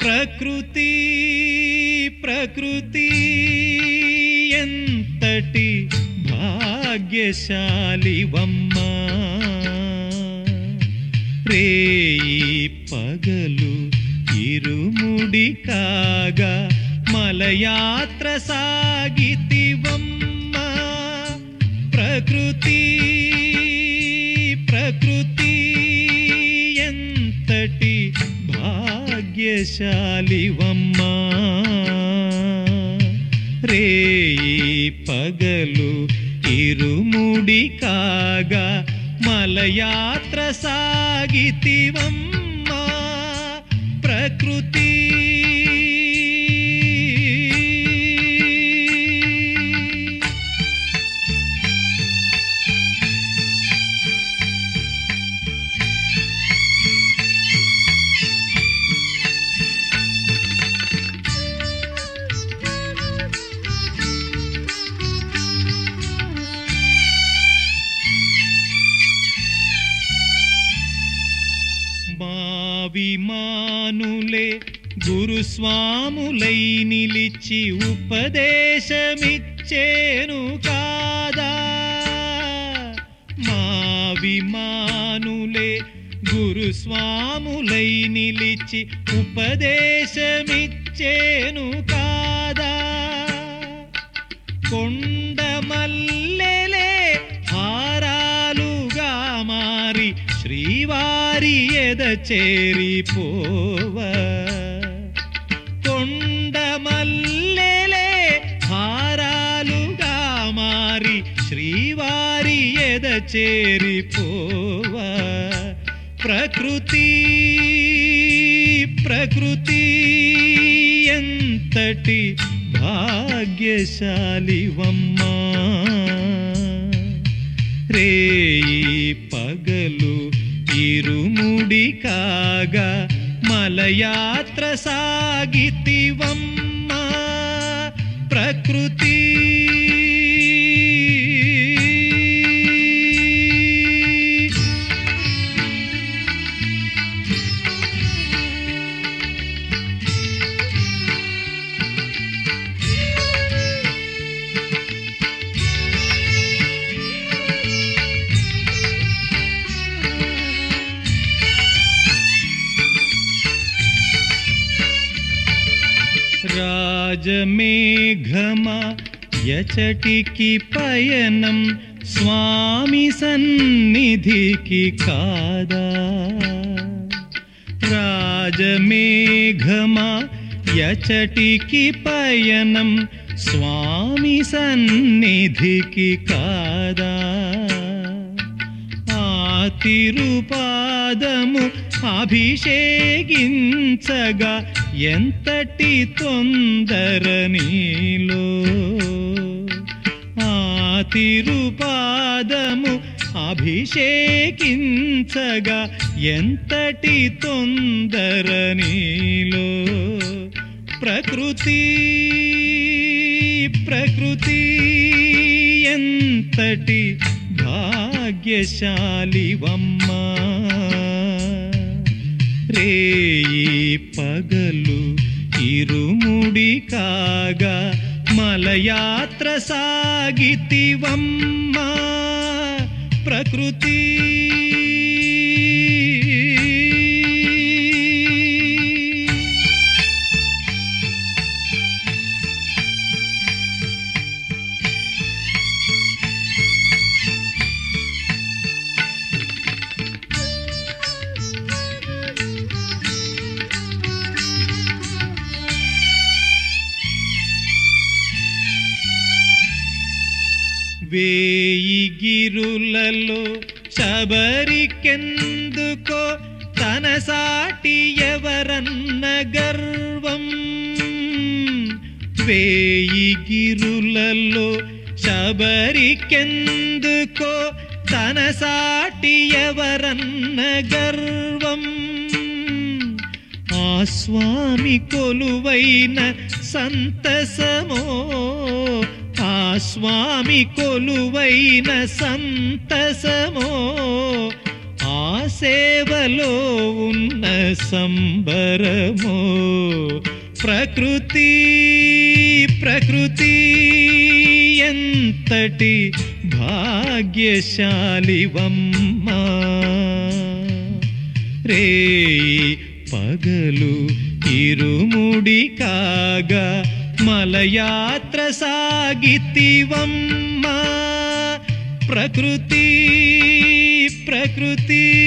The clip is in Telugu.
ప్రకృతి ప్రకృతి ఎంతటి భాగ్యశాలివమ్మా రేయి పగలు ఇరుముడి కాగా మలయాత్ర సాగితివమ్మా ప్రకృతి భాగ్యశాలివమ్మా రేయి పగలు ఇరుముడి కాగా మలయాత్ర సాగితివమ్మా. ప్రకృతి అభిమానులే గురుస్వాములై నిలిచి ఉపదేశమిచ్చేను కాదా? మా మావిమానులే గురుస్వాములై నిలిచి ఉపదేశమిచ్చేను కాదా? కొండమల్లే శ్రీవారి ఎద చేరిపోవ. కొండమల్లెలే హారాలుగా మారి శ్రీవారి ఎద చేరిపోవ. ప్రకృతి ప్రకృతి ఎంతటి భాగ్యశాలివమ్మా. రేయి పగలు ఇరుముడి కాగా మలయాత్ర సాగితివమ్మా. ప్రకృతి मेघमा यचटिकि पयनं स्वामी सन्निधिकि कादा। राजमेघमा यचटिकि पयनं स्वामी सन्निधिकि कादा। తిరుపాదము అభిషేకించగా ఎంతటి తొందర నీలో? ఆ తిరుపాదము అభిషేకించగా ఎంతటి తొందర నీలో? ప్రకృతి ప్రకృతి ఎంతటి భాగ్యశాలివమ్మా. రేయి పగలు ఇరుముడి కాగా మలయాత్ర సాగితివమ్మా. ప్రకృతి వేయి గిరులలో శబరికెందుకో తన సాటి ఎవరన్న గర్వం? వేయి గిరులలో శబరికెందుకో తన సాటి ఎవరన్న గర్వం? ఆ స్వామి కొలువైన సంతసమో స్వామి కొలువైన సంతసమో ఆ సేవలో ఉన్న సంబరమో. ప్రకృతి ప్రకృతి ఎంతటి భాగ్యశాలివమ్మా. రే పగలు ఇరుముడి కాగా మలయాత్ర సాగితివమ్మా. ప్రకృతి ప్రకృతి.